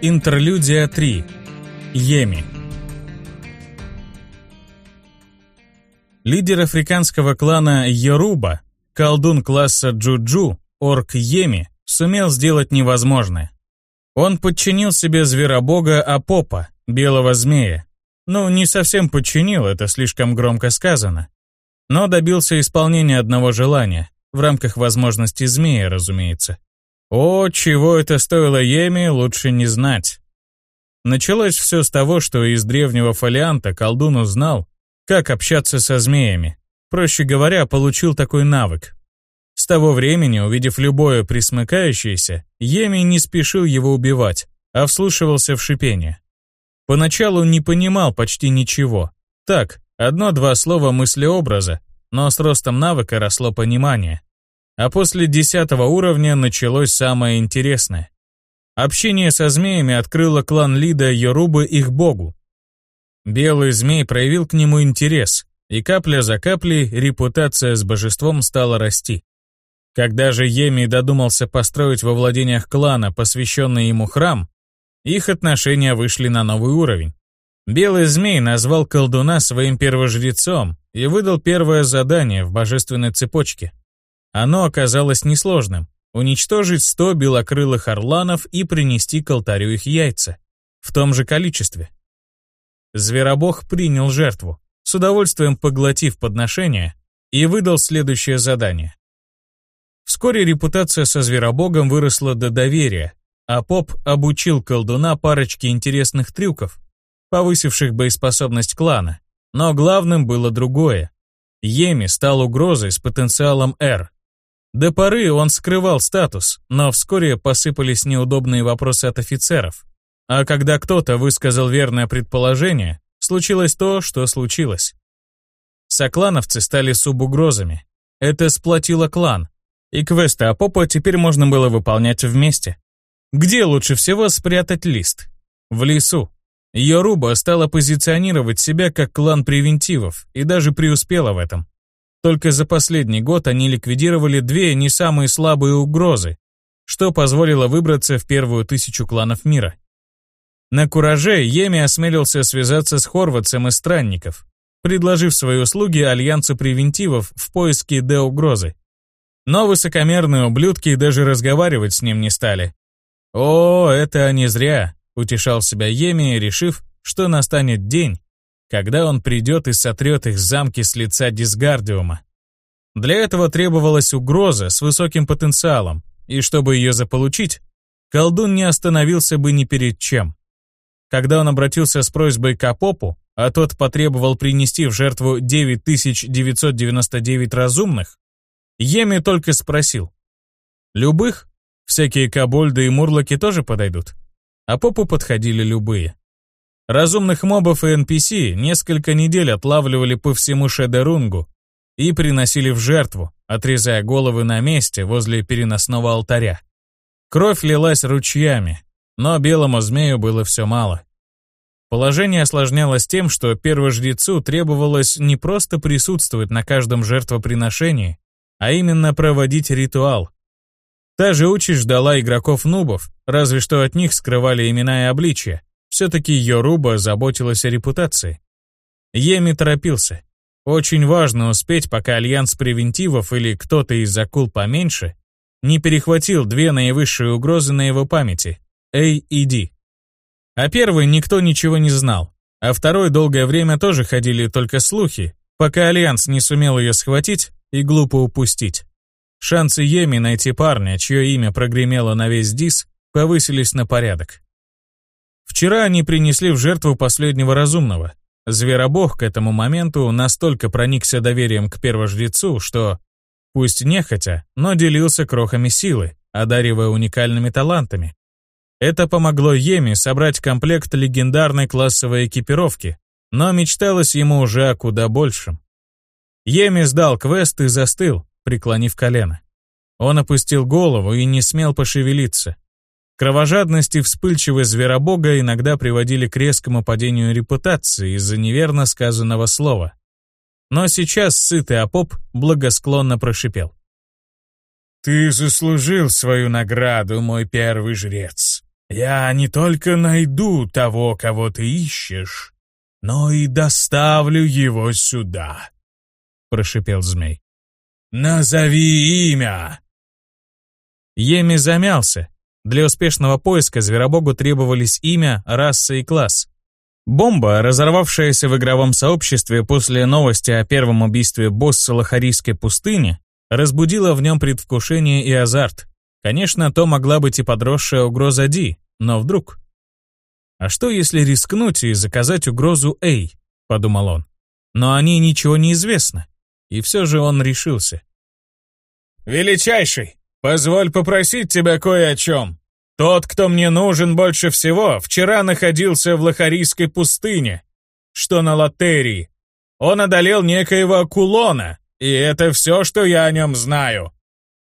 Интерлюдия 3. Йеми. Лидер африканского клана Йоруба, колдун класса Джуджу, орк Йеми, сумел сделать невозможное. Он подчинил себе зверобога Апопа, белого змея. Ну, не совсем подчинил, это слишком громко сказано. Но добился исполнения одного желания, в рамках возможностей змея, разумеется. О, чего это стоило Еме, лучше не знать. Началось все с того, что из древнего фолианта колдун узнал, как общаться со змеями. Проще говоря, получил такой навык. С того времени, увидев любое присмыкающееся, Еми не спешил его убивать, а вслушивался в шипение. Поначалу не понимал почти ничего. Так, одно-два слова мыслеобраза, но с ростом навыка росло понимание. А после десятого уровня началось самое интересное. Общение со змеями открыло клан Лида Йорубы их богу. Белый змей проявил к нему интерес, и капля за каплей репутация с божеством стала расти. Когда же Еми додумался построить во владениях клана посвященный ему храм, их отношения вышли на новый уровень. Белый змей назвал колдуна своим первожрецом и выдал первое задание в божественной цепочке. Оно оказалось несложным — уничтожить 100 белокрылых орланов и принести к алтарю их яйца. В том же количестве. Зверобог принял жертву, с удовольствием поглотив подношение, и выдал следующее задание. Вскоре репутация со Зверобогом выросла до доверия, а Поп обучил колдуна парочке интересных трюков, повысивших боеспособность клана. Но главным было другое. Еми стал угрозой с потенциалом R. До поры он скрывал статус, но вскоре посыпались неудобные вопросы от офицеров. А когда кто-то высказал верное предположение, случилось то, что случилось. Соклановцы стали субугрозами. Это сплотило клан, и квесты Апопа теперь можно было выполнять вместе. Где лучше всего спрятать лист? В лесу. Йоруба стала позиционировать себя как клан превентивов и даже преуспела в этом. Только за последний год они ликвидировали две не самые слабые угрозы, что позволило выбраться в первую тысячу кланов мира. На кураже Еми осмелился связаться с Хорватцем и Странников, предложив свои услуги Альянсу превентивов в поиске Д-угрозы. Но высокомерные ублюдки даже разговаривать с ним не стали. «О, это они зря», — утешал себя Еми, решив, что настанет день, когда он придет и сотрет их замки с лица Дисгардиума. Для этого требовалась угроза с высоким потенциалом, и чтобы ее заполучить, колдун не остановился бы ни перед чем. Когда он обратился с просьбой к Апопу, а тот потребовал принести в жертву 9999 разумных, Еми только спросил. «Любых? Всякие кобольды и мурлоки тоже подойдут?» Апопу подходили любые. Разумных мобов и NPC несколько недель отлавливали по всему Шедерунгу и приносили в жертву, отрезая головы на месте возле переносного алтаря. Кровь лилась ручьями, но белому змею было все мало. Положение осложнялось тем, что первожрецу требовалось не просто присутствовать на каждом жертвоприношении, а именно проводить ритуал. Та же участь ждала игроков-нубов, разве что от них скрывали имена и обличия, все-таки Йоруба заботилась о репутации. Еми торопился. Очень важно успеть, пока Альянс Превентивов или кто-то из акул поменьше не перехватил две наивысшие угрозы на его памяти — A и D. О первой никто ничего не знал, а второй долгое время тоже ходили только слухи, пока Альянс не сумел ее схватить и глупо упустить. Шансы Еми найти парня, чье имя прогремело на весь Дис, повысились на порядок. Вчера они принесли в жертву последнего разумного. Зверобог к этому моменту настолько проникся доверием к первожрецу, что, пусть нехотя, но делился крохами силы, одаривая уникальными талантами. Это помогло Еми собрать комплект легендарной классовой экипировки, но мечталось ему уже о куда большем. Еми сдал квест и застыл, преклонив колено. Он опустил голову и не смел пошевелиться, Кровожадность и вспыльчивость зверобога иногда приводили к резкому падению репутации из-за неверно сказанного слова. Но сейчас сытый Апоп благосклонно прошипел. «Ты заслужил свою награду, мой первый жрец. Я не только найду того, кого ты ищешь, но и доставлю его сюда», — прошипел змей. «Назови имя!» Еми замялся. Для успешного поиска Зверобогу требовались имя, раса и класс. Бомба, разорвавшаяся в игровом сообществе после новости о первом убийстве босса Лохарийской пустыни, разбудила в нем предвкушение и азарт. Конечно, то могла быть и подросшая угроза Ди, но вдруг... «А что, если рискнуть и заказать угрозу Эй?» — подумал он. Но о ней ничего не известно. И все же он решился. «Величайший, позволь попросить тебя кое о чем. Тот, кто мне нужен больше всего, вчера находился в Лохарийской пустыне, что на Латерии. Он одолел некоего Кулона, и это все, что я о нем знаю.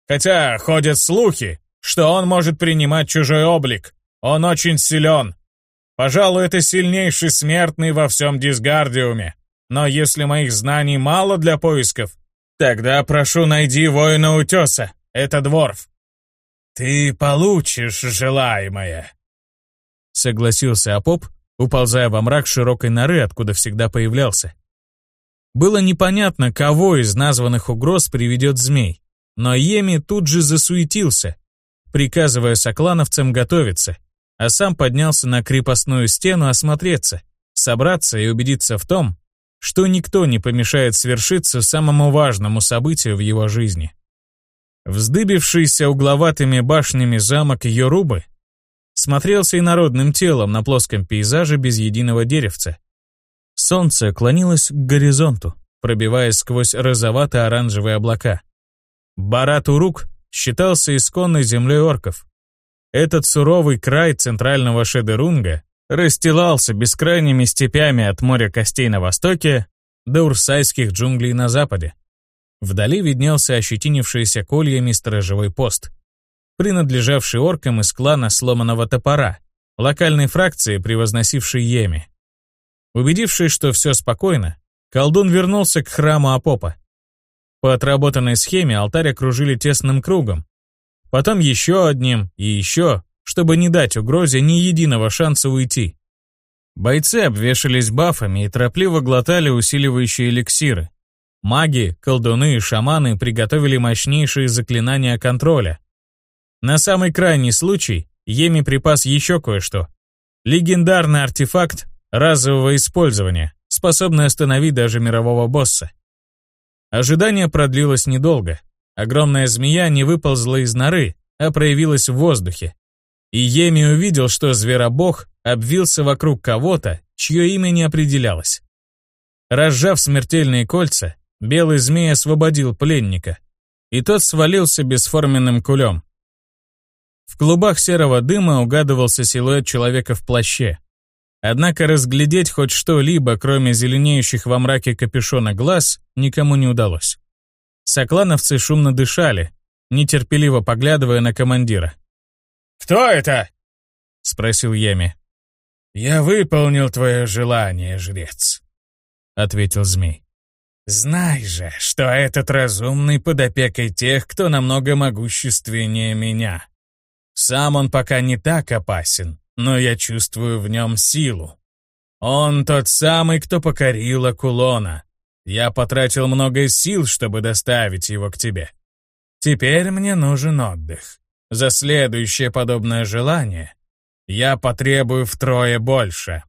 Хотя ходят слухи, что он может принимать чужой облик. Он очень силен. Пожалуй, это сильнейший смертный во всем Дисгардиуме. Но если моих знаний мало для поисков, тогда прошу найди воина утеса. Это дворф. Ты получишь желаемое. Согласился Апоп, уползая во мрак широкой норы, откуда всегда появлялся. Было непонятно, кого из названных угроз приведет змей, но Еми тут же засуетился, приказывая соклановцам готовиться, а сам поднялся на крепостную стену осмотреться, собраться и убедиться в том, что никто не помешает свершиться самому важному событию в его жизни. Вздыбившийся угловатыми башнями замок Йорубы смотрелся инородным телом на плоском пейзаже без единого деревца. Солнце клонилось к горизонту, пробиваясь сквозь розовато-оранжевые облака. Барат-Урук считался исконной землей орков. Этот суровый край центрального Шедерунга расстилался бескрайними степями от моря костей на востоке до урсайских джунглей на западе. Вдали виднелся ощетинившийся кольями сторожевой пост, принадлежавший оркам из клана сломанного топора, локальной фракции, превозносившей Йеми. Убедившись, что все спокойно, колдун вернулся к храму Апопа. По отработанной схеме алтарь окружили тесным кругом, потом еще одним и еще, чтобы не дать угрозе ни единого шанса уйти. Бойцы обвешались бафами и торопливо глотали усиливающие эликсиры. Маги, колдуны и шаманы приготовили мощнейшие заклинания контроля. На самый крайний случай Еми припас еще кое-что. Легендарный артефакт разового использования, способный остановить даже мирового босса. Ожидание продлилось недолго. Огромная змея не выползла из норы, а проявилась в воздухе. И Еми увидел, что зверобог обвился вокруг кого-то, чье имя не определялось. Разжав смертельные кольца, белый змей освободил пленника, и тот свалился бесформенным кулем. В клубах серого дыма угадывался силуэт человека в плаще. Однако разглядеть хоть что-либо, кроме зеленеющих во мраке капюшона глаз, никому не удалось. Соклановцы шумно дышали, нетерпеливо поглядывая на командира. «Кто это?» — спросил Еми. «Я выполнил твое желание, жрец», — ответил змей. «Знай же, что этот разумный под опекой тех, кто намного могущественнее меня. Сам он пока не так опасен, но я чувствую в нем силу. Он тот самый, кто покорил Акулона. Я потратил много сил, чтобы доставить его к тебе. Теперь мне нужен отдых. За следующее подобное желание я потребую втрое больше».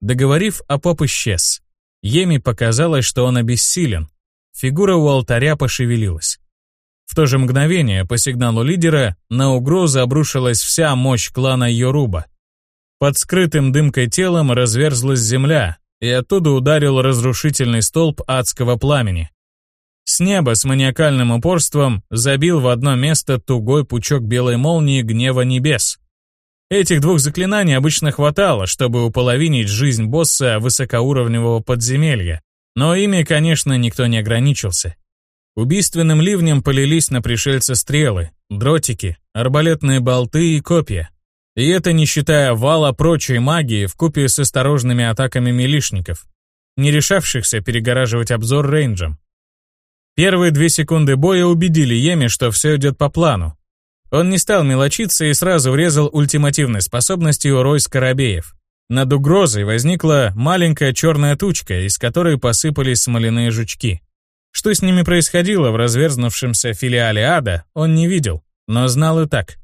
Договорив, Апоп исчез. Еми показалось, что он обессилен. Фигура у алтаря пошевелилась. В то же мгновение, по сигналу лидера, на угрозу обрушилась вся мощь клана Йоруба. Под скрытым дымкой телом разверзлась земля, и оттуда ударил разрушительный столб адского пламени. С неба с маниакальным упорством забил в одно место тугой пучок белой молнии гнева небес. Этих двух заклинаний обычно хватало, чтобы уполовинить жизнь босса высокоуровневого подземелья, но ими, конечно, никто не ограничился. Убийственным ливнем полились на пришельца стрелы, дротики, арбалетные болты и копья. И это не считая вала прочей магии в купе с осторожными атаками милишников, не решавшихся перегораживать обзор рейнджем. Первые две секунды боя убедили Еми, что все идет по плану. Он не стал мелочиться и сразу врезал ультимативной способностью рой скоробеев. Над угрозой возникла маленькая черная тучка, из которой посыпались смоляные жучки. Что с ними происходило в разверзнувшемся филиале ада, он не видел, но знал и так.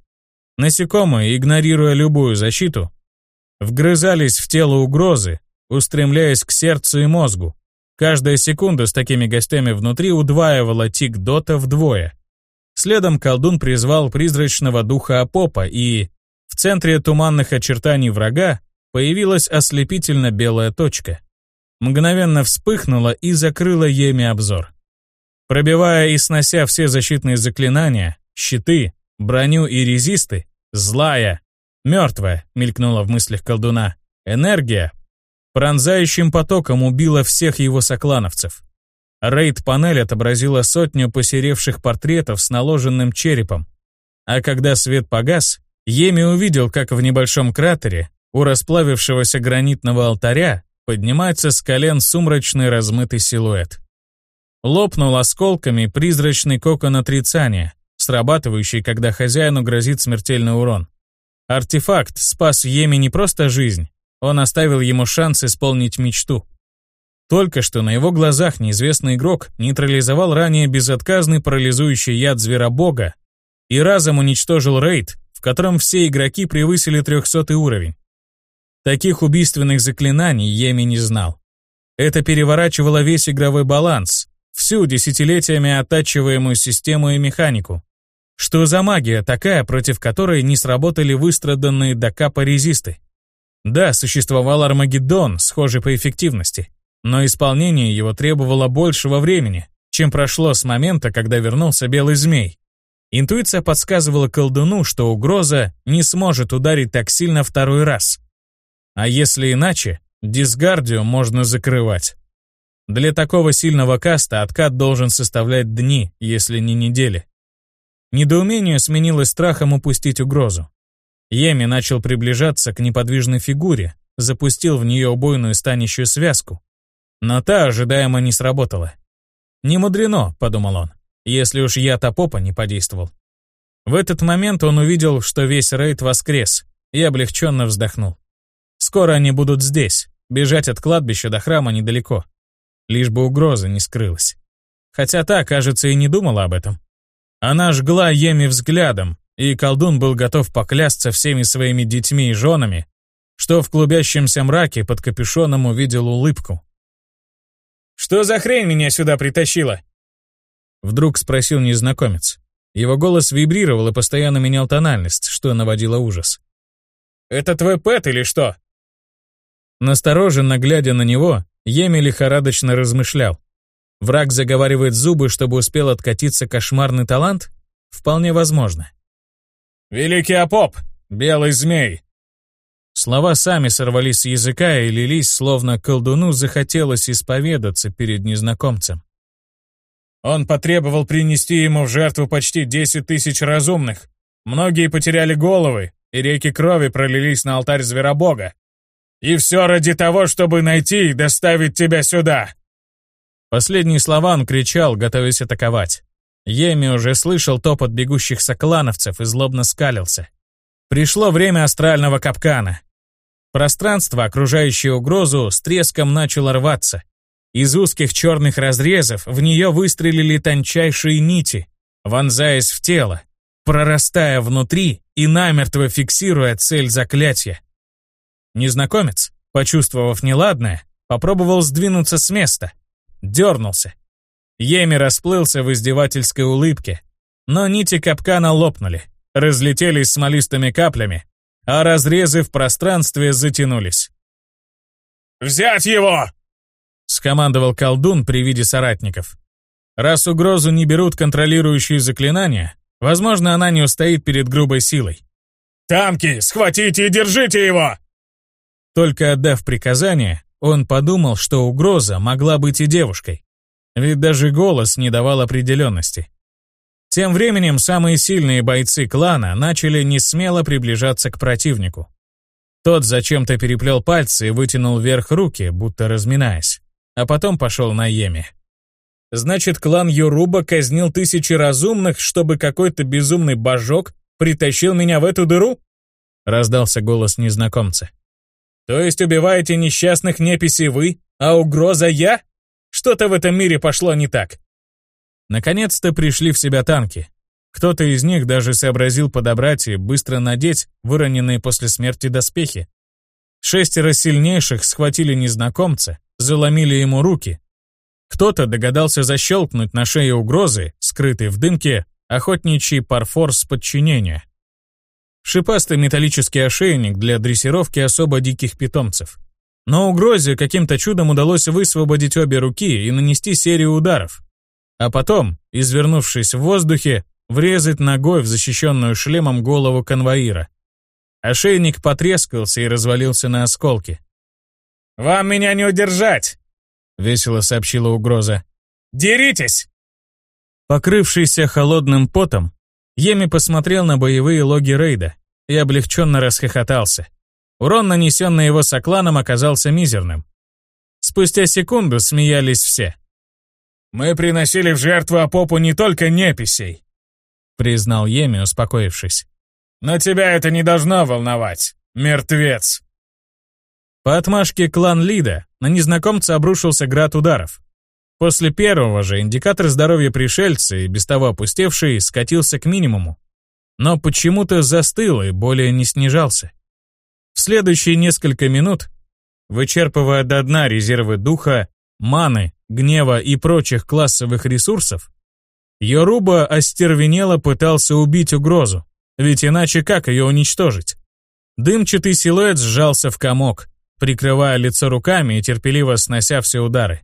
Насекомые, игнорируя любую защиту, вгрызались в тело угрозы, устремляясь к сердцу и мозгу. Каждая секунда с такими гостями внутри удваивала тик Дота вдвое. Следом колдун призвал призрачного духа Апопа, и в центре туманных очертаний врага появилась ослепительно белая точка. Мгновенно вспыхнула и закрыла Еми обзор. Пробивая и снося все защитные заклинания, щиты, броню и резисты, злая, мертвая, мелькнула в мыслях колдуна, энергия, пронзающим потоком убила всех его соклановцев. Рейд-панель отобразила сотню посеревших портретов с наложенным черепом. А когда свет погас, Еми увидел, как в небольшом кратере у расплавившегося гранитного алтаря поднимается с колен сумрачный размытый силуэт. Лопнул осколками призрачный кокон отрицания, срабатывающий, когда хозяину грозит смертельный урон. Артефакт спас Еми не просто жизнь, он оставил ему шанс исполнить мечту. Только что на его глазах неизвестный игрок нейтрализовал ранее безотказный парализующий яд зверобога и разом уничтожил рейд, в котором все игроки превысили 300 уровень. Таких убийственных заклинаний Еми не знал. Это переворачивало весь игровой баланс, всю десятилетиями оттачиваемую систему и механику. Что за магия такая, против которой не сработали выстраданные до капа резисты? Да, существовал Армагеддон, схожий по эффективности, но исполнение его требовало большего времени, чем прошло с момента, когда вернулся Белый Змей. Интуиция подсказывала колдуну, что угроза не сможет ударить так сильно второй раз. А если иначе, дисгардию можно закрывать. Для такого сильного каста откат должен составлять дни, если не недели. Недоумение сменилось страхом упустить угрозу. Еми начал приближаться к неподвижной фигуре, запустил в нее убойную станищую связку. Но та ожидаемо не сработала. «Не мудрено», — подумал он, — «если уж я Топопа не подействовал». В этот момент он увидел, что весь рейд воскрес, и облегченно вздохнул. Скоро они будут здесь, бежать от кладбища до храма недалеко лишь бы угроза не скрылась. Хотя та, кажется, и не думала об этом. Она жгла Еми взглядом, и колдун был готов поклясться всеми своими детьми и женами, что в клубящемся мраке под капюшоном увидел улыбку. «Что за хрень меня сюда притащила?» Вдруг спросил незнакомец. Его голос вибрировал и постоянно менял тональность, что наводило ужас. «Это твой пэт или что?» Настороженно глядя на него, Еми лихорадочно размышлял. Враг заговаривает зубы, чтобы успел откатиться кошмарный талант? Вполне возможно. «Великий Апоп! Белый змей!» Слова сами сорвались с языка и лились, словно колдуну захотелось исповедаться перед незнакомцем. Он потребовал принести ему в жертву почти 10 тысяч разумных. Многие потеряли головы, и реки крови пролились на алтарь зверобога. И все ради того, чтобы найти и доставить тебя сюда!» Последние слова он кричал, готовясь атаковать. Еми уже слышал топот бегущих соклановцев и злобно скалился. Пришло время астрального капкана. Пространство, окружающее угрозу, с треском начало рваться. Из узких черных разрезов в нее выстрелили тончайшие нити, вонзаясь в тело, прорастая внутри и намертво фиксируя цель заклятия. Незнакомец, почувствовав неладное, попробовал сдвинуться с места. Дернулся. Еми расплылся в издевательской улыбке. Но нити капкана лопнули, разлетелись смолистыми каплями, а разрезы в пространстве затянулись. «Взять его!» — скомандовал колдун при виде соратников. Раз угрозу не берут контролирующие заклинания, возможно, она не устоит перед грубой силой. «Тамки, схватите и держите его!» Только отдав приказание, он подумал, что угроза могла быть и девушкой. Ведь даже голос не давал определенности. Тем временем самые сильные бойцы клана начали несмело приближаться к противнику. Тот зачем-то переплел пальцы и вытянул вверх руки, будто разминаясь, а потом пошел на Еме. Значит, клан Юруба казнил тысячи разумных, чтобы какой-то безумный божок Притащил меня в эту дыру?» Раздался голос незнакомца. «То есть убиваете несчастных неписей вы, а угроза я? Что-то в этом мире пошло не так». Наконец-то пришли в себя танки. Кто-то из них даже сообразил подобрать и быстро надеть выроненные после смерти доспехи. Шестеро сильнейших схватили незнакомца, заломили ему руки. Кто-то догадался защелкнуть на шее угрозы, скрытой в дымке, охотничий парфорс подчинения. Шипастый металлический ошейник для дрессировки особо диких питомцев. Но угрозе каким-то чудом удалось высвободить обе руки и нанести серию ударов. А потом, извернувшись в воздухе, врезать ногой в защищенную шлемом голову конвоира. Ошейник потрескался и развалился на осколки. «Вам меня не удержать!» — весело сообщила угроза. «Деритесь!» Покрывшийся холодным потом, Еми посмотрел на боевые логи рейда и облегченно расхохотался. Урон, нанесенный его сокланом, оказался мизерным. Спустя секунду смеялись все. «Мы приносили в жертву Апопу не только неписей», — признал Еми, успокоившись. «Но тебя это не должно волновать, мертвец». По отмашке клан Лида на незнакомца обрушился град ударов. После первого же индикатор здоровья пришельца, и без того опустевший, скатился к минимуму. Но почему-то застыл и более не снижался. В следующие несколько минут, вычерпывая до дна резервы духа, маны, гнева и прочих классовых ресурсов, Йоруба остервенело пытался убить угрозу, ведь иначе как ее уничтожить? Дымчатый силуэт сжался в комок, прикрывая лицо руками и терпеливо снося все удары.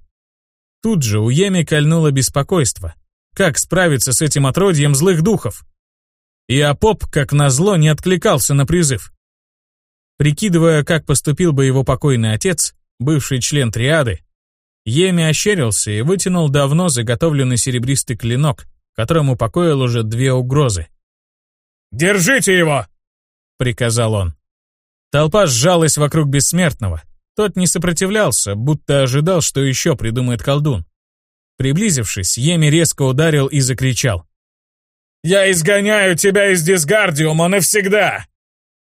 Тут же у Еми кольнуло беспокойство. Как справиться с этим отродьем злых духов? И Апоп, как назло, не откликался на призыв. Прикидывая, как поступил бы его покойный отец, бывший член триады, Еми ощерился и вытянул давно заготовленный серебристый клинок, которым упокоил уже две угрозы. «Держите его!» — приказал он. Толпа сжалась вокруг бессмертного, тот не сопротивлялся, будто ожидал, что еще придумает колдун. Приблизившись, Еми резко ударил и закричал. «Я изгоняю тебя из дисгардиума навсегда!»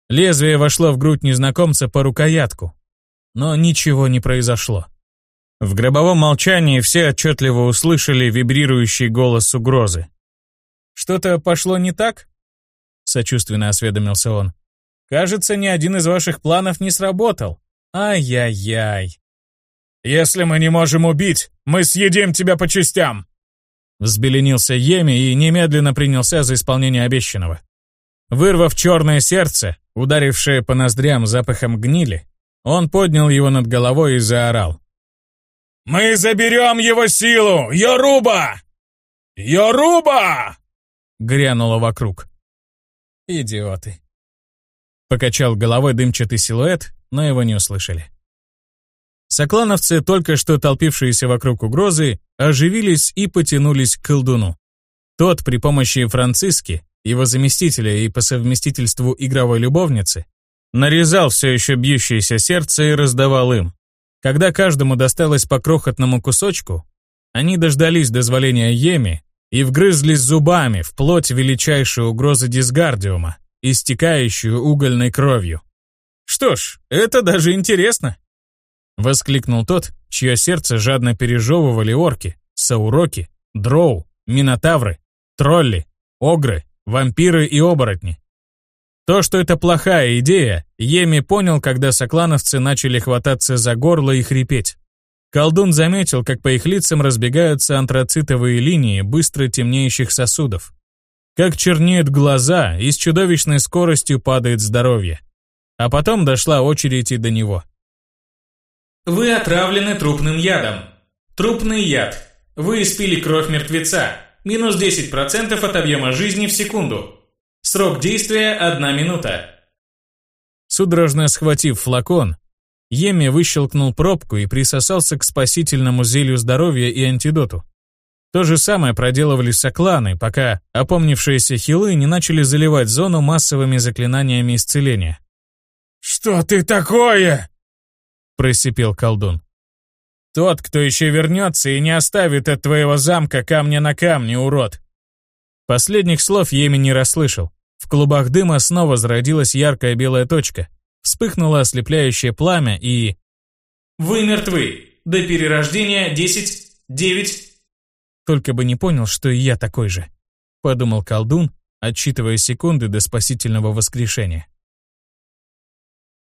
Лезвие вошло в грудь незнакомца по рукоятку. Но ничего не произошло. В гробовом молчании все отчетливо услышали вибрирующий голос угрозы. «Что-то пошло не так?» — сочувственно осведомился он. «Кажется, ни один из ваших планов не сработал. Ай-яй-яй. «Если мы не можем убить, мы съедим тебя по частям!» Взбеленился Еми и немедленно принялся за исполнение обещанного. Вырвав черное сердце, ударившее по ноздрям запахом гнили, он поднял его над головой и заорал. «Мы заберем его силу! Йоруба! Йоруба!» Грянуло вокруг. «Идиоты!» Покачал головой дымчатый силуэт, но его не услышали. Соклановцы, только что толпившиеся вокруг угрозы, оживились и потянулись к колдуну. Тот при помощи Франциски, его заместителя и по совместительству игровой любовницы, нарезал все еще бьющееся сердце и раздавал им. Когда каждому досталось по крохотному кусочку, они дождались дозволения Еми и вгрызлись зубами в плоть величайшей угрозы дисгардиума, истекающую угольной кровью. «Что ж, это даже интересно!» Воскликнул тот, чье сердце жадно пережевывали орки, сауроки, дроу, минотавры, тролли, огры, вампиры и оборотни. То, что это плохая идея, Еми понял, когда соклановцы начали хвататься за горло и хрипеть. Колдун заметил, как по их лицам разбегаются антрацитовые линии быстро темнеющих сосудов. Как чернеют глаза и с чудовищной скоростью падает здоровье. А потом дошла очередь и до него. Вы отравлены трупным ядом. Трупный яд. Вы испили кровь мертвеца. Минус 10% от объема жизни в секунду. Срок действия – одна минута. Судорожно схватив флакон, Еми выщелкнул пробку и присосался к спасительному зелью здоровья и антидоту. То же самое проделывали сокланы, пока опомнившиеся хилы не начали заливать зону массовыми заклинаниями исцеления. «Что ты такое?» — просипел колдун. «Тот, кто еще вернется и не оставит от твоего замка камня на камне, урод!» Последних слов Еми не расслышал. В клубах дыма снова зародилась яркая белая точка. Вспыхнуло ослепляющее пламя и... «Вы мертвы. До перерождения 10, 9...» Только бы не понял, что и я такой же, подумал колдун, отсчитывая секунды до спасительного воскрешения.